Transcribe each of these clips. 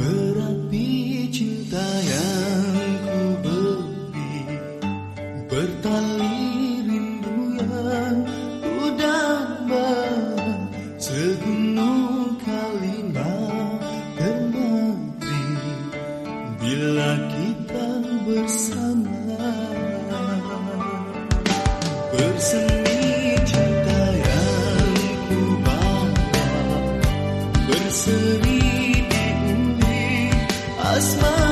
Berapi cinta yang ku beli Bertali rindu yang ku dapat Segunung kalimat termati Bila kita bersama Bersama asmara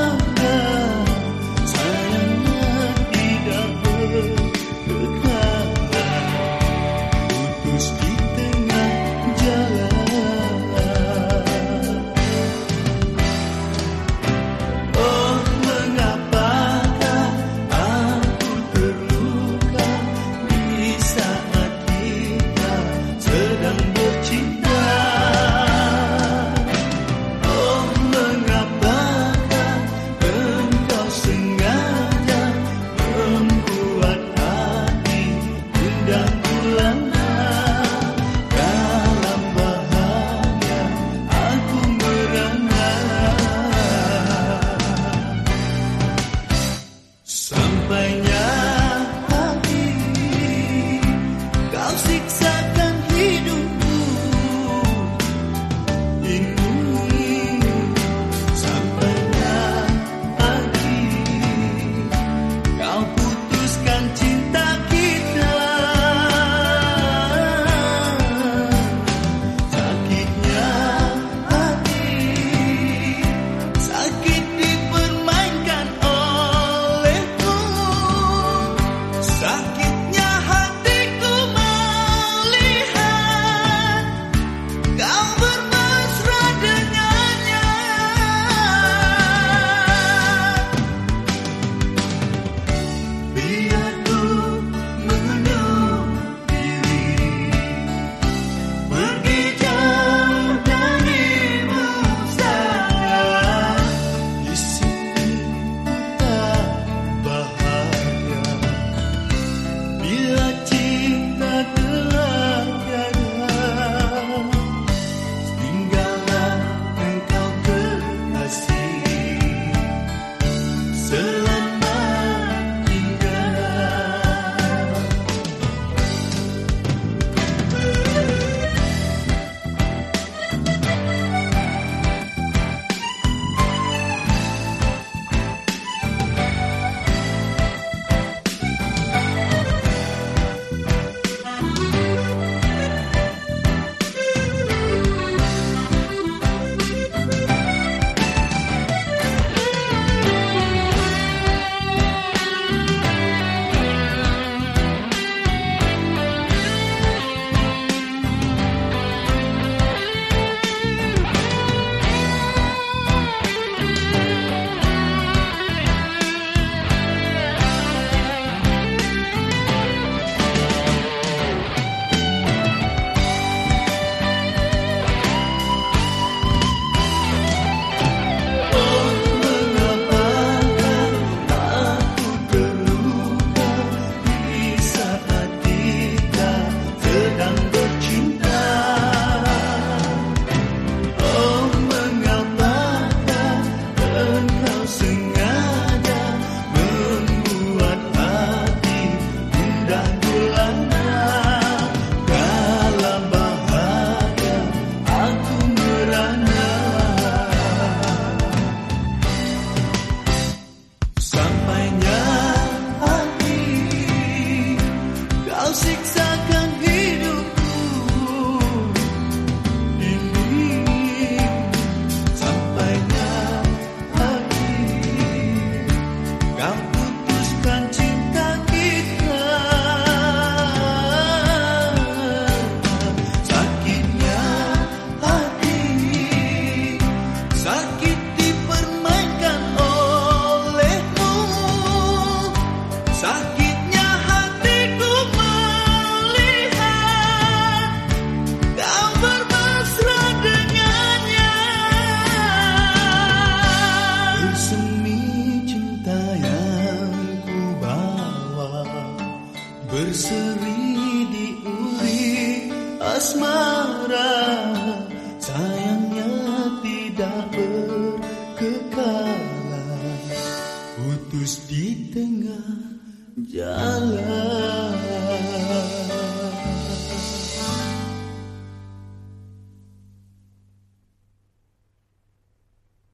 asmara Sayangnya tidak berkekalan. Putus di tengah jalan